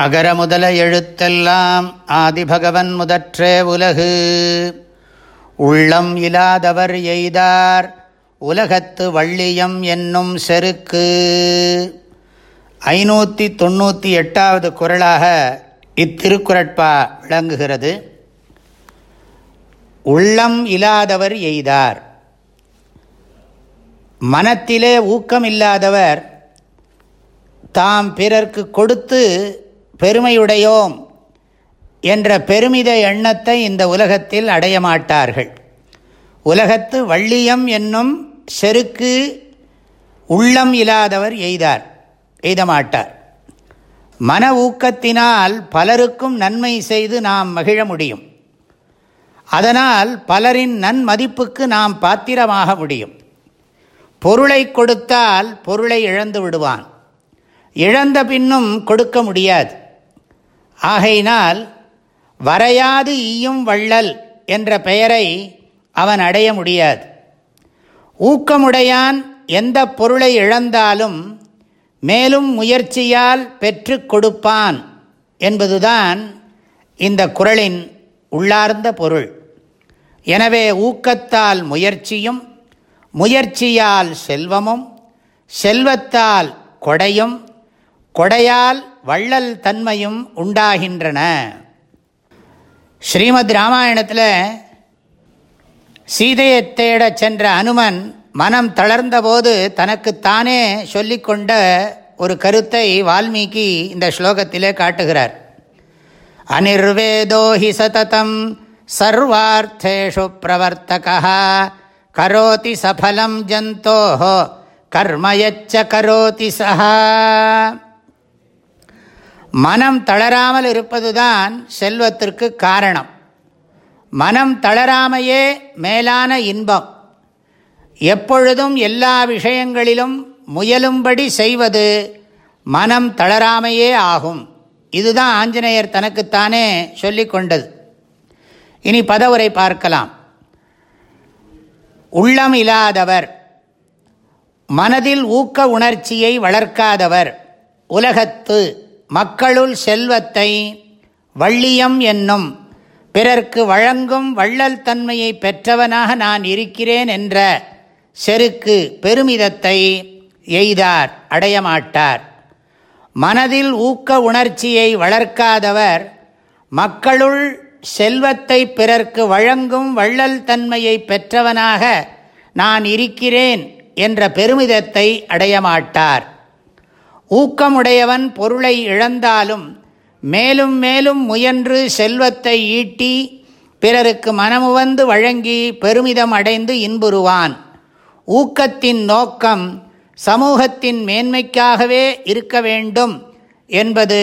அகர முதல எழுத்தெல்லாம் ஆதிபகவன் முதற்றே உலகு. உள்ளம் இலாதவர் எய்தார் உலகத்து வள்ளியம் என்னும் செருக்கு. ஐநூற்றி தொண்ணூற்றி எட்டாவது குரலாக இத்திருக்குறட்பா விளங்குகிறது. உள்ளம் இல்லாதவர் எய்தார். மனத்திலே ஊக்கம் இல்லாதவர் தாம் பிறர்க்கு கொடுத்து பெருமையுடையோம் என்ற பெருமித எண்ணத்தை இந்த உலகத்தில் அடைய மாட்டார்கள். உலகத்து வள்ளியம் என்னும் செருக்கு உள்ளம் இல்லாதவர் எய்தார் எய்தமாட்டார் மன ஊக்கத்தினால் பலருக்கும் நன்மை செய்து நாம் மகிழ முடியும். அதனால் பலரின் நன்மதிப்புக்கு நாம் பாத்திரமாக முடியும். பொருளை கொடுத்தால் பொருளை இழந்து விடுவான். இழந்த பின்னும் கொடுக்க முடியாது. ஆகையினால் வரையாது ஈயும் வள்ளல் என்ற பெயரை அவன் அடைய முடியாது. ஊக்கமுடையான் எந்த பொருளை இழந்தாலும் மேலும் முயற்சியால் பெற்று கொடுப்பான் என்பதுதான் இந்த குரலின் உள்ளார்ந்த பொருள். எனவே ஊக்கத்தால் முயற்சியும் முயற்சியால் செல்வமும் செல்வத்தால் கொடையும் கொடையால் வள்ளல் தன்மையும் உண்டாகின்றன. ஸ்ரீமத் ராமாயணத்தில் சீதையை தேட சென்ற அனுமன் மனம் தளர்ந்தபோது தனக்குத்தானே சொல்லிக்கொண்ட ஒரு கருத்தை வால்மீகி இந்த ஸ்லோகத்திலே காட்டுகிறார். அனிர்வேதோஹி சததம் சர்வார்த்தேஷு பிரவர்த்தகா கரோதி சஃலம் ஜந்தோ கர்மயச்ச கரோதி சஹா. மனம் தளராமல் இருப்பதுதான் செல்வத்திற்கு காரணம். மனம் தளராமையே மேலான இன்பம். எப்பொழுதும் எல்லா விஷயங்களிலும் முயலும்படி செய்வது மனம் தளராமையே ஆகும். இதுதான் ஆஞ்சநேயர் தனக்குத்தானே சொல்லி கொண்டது. இனி பதவுரை பார்க்கலாம். உள்ளம் இல்லாதவர் மனதில் ஊக்க உணர்ச்சியை வளர்க்காதவர் உலகத்து மக்களுள் செல்வத்தை வள்ளியம் என்னும் பிறர்க்கு வழங்கும் வள்ளல் தன்மையை பெற்றவனாக நான் இருக்கிறேன் என்ற செருக்கு பெருமிதத்தை எய்தார் அடையமாட்டார். மனதில் ஊக்க உணர்ச்சியை வளர்க்காதவர் மக்களுள் செல்வத்தை பிறர்க்கு வழங்கும் வள்ளல் தன்மையை பெற்றவனாக நான் இருக்கிறேன் என்ற பெருமிதத்தை அடையமாட்டார். ஊக்கமுடையவன் பொருளை இழந்தாலும் மேலும் மேலும் முயன்று செல்வத்தை ஈட்டி பிறருக்கு மனமுவந்து வழங்கி பெருமிதம் அடைந்து இன்புறுவான். ஊக்கத்தின் நோக்கம் சமூகத்தின் மேன்மைக்காகவே இருக்க வேண்டும் என்பது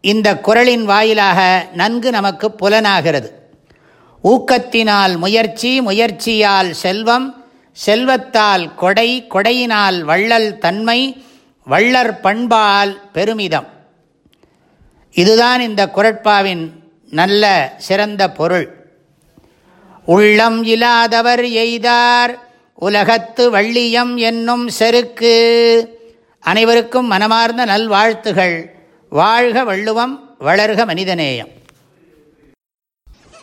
இந்த குரலின் வாயிலாக நன்கு நமக்கு புலனாகிறது. ஊக்கத்தினால் முயற்சி முயற்சியால் செல்வம் செல்வத்தால் கொடை கொடையினால் வள்ளல் தன்மை வள்ளற் பண்பால் பெருமிதம். இதுதான் இந்த குரட்பாவின் நல்ல சிறந்த பொருள். உள்ளம் இல்லாதவர் எய்தார் உலகத்து வள்ளியம் என்னும் செருக்கு. அனைவருக்கும் மனமார்ந்த நல்வாழ்த்துகள். வாழ்க வள்ளுவம் வளர்க மனிதநேயம்.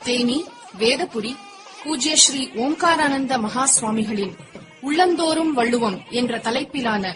தேனி வேதபுரி பூஜ்ய ஸ்ரீ ஓம்காரானந்த மகா சுவாமிகளின் உள்ளந்தோறும் வள்ளுவம் என்ற தலைப்பிலான